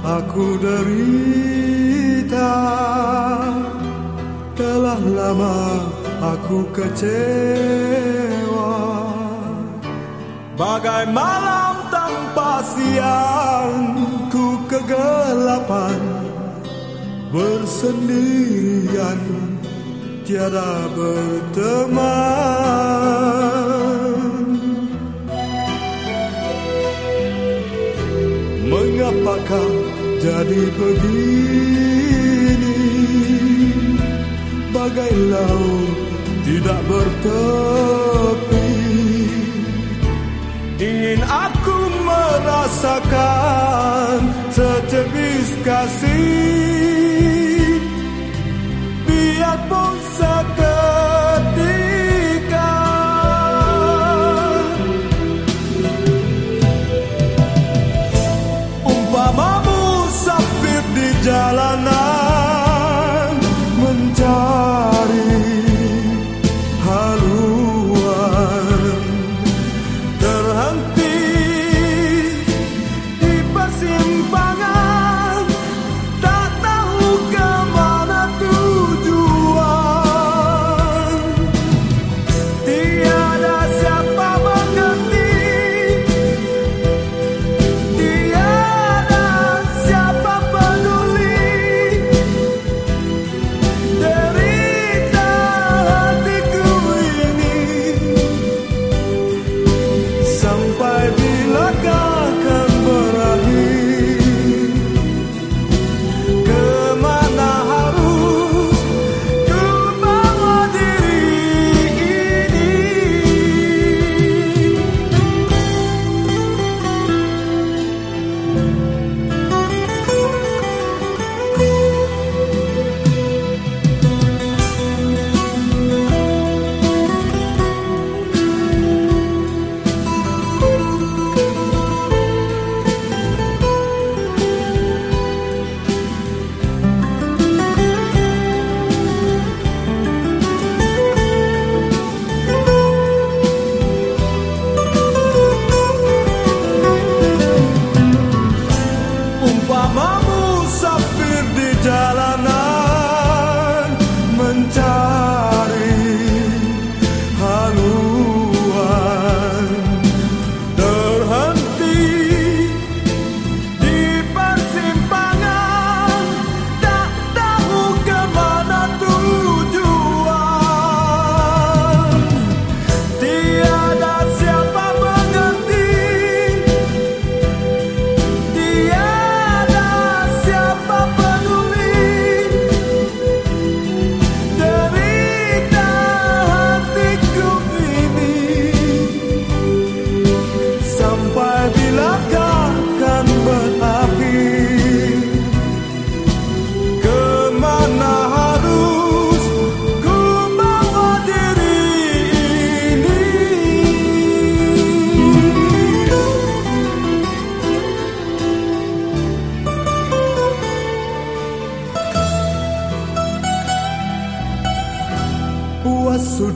aku derita Telah lama aku kecewa. Bagai malam tanpa siang Ku kegelapan Bersendirian Tiada berteman Mengapakah jadi begini? Bagai laut tidak bertepi. Ingin aku merasakan setebis kasih. Biarpun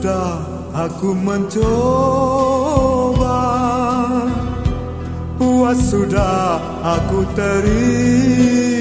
sudah aku mencoba. Puas sudah aku terima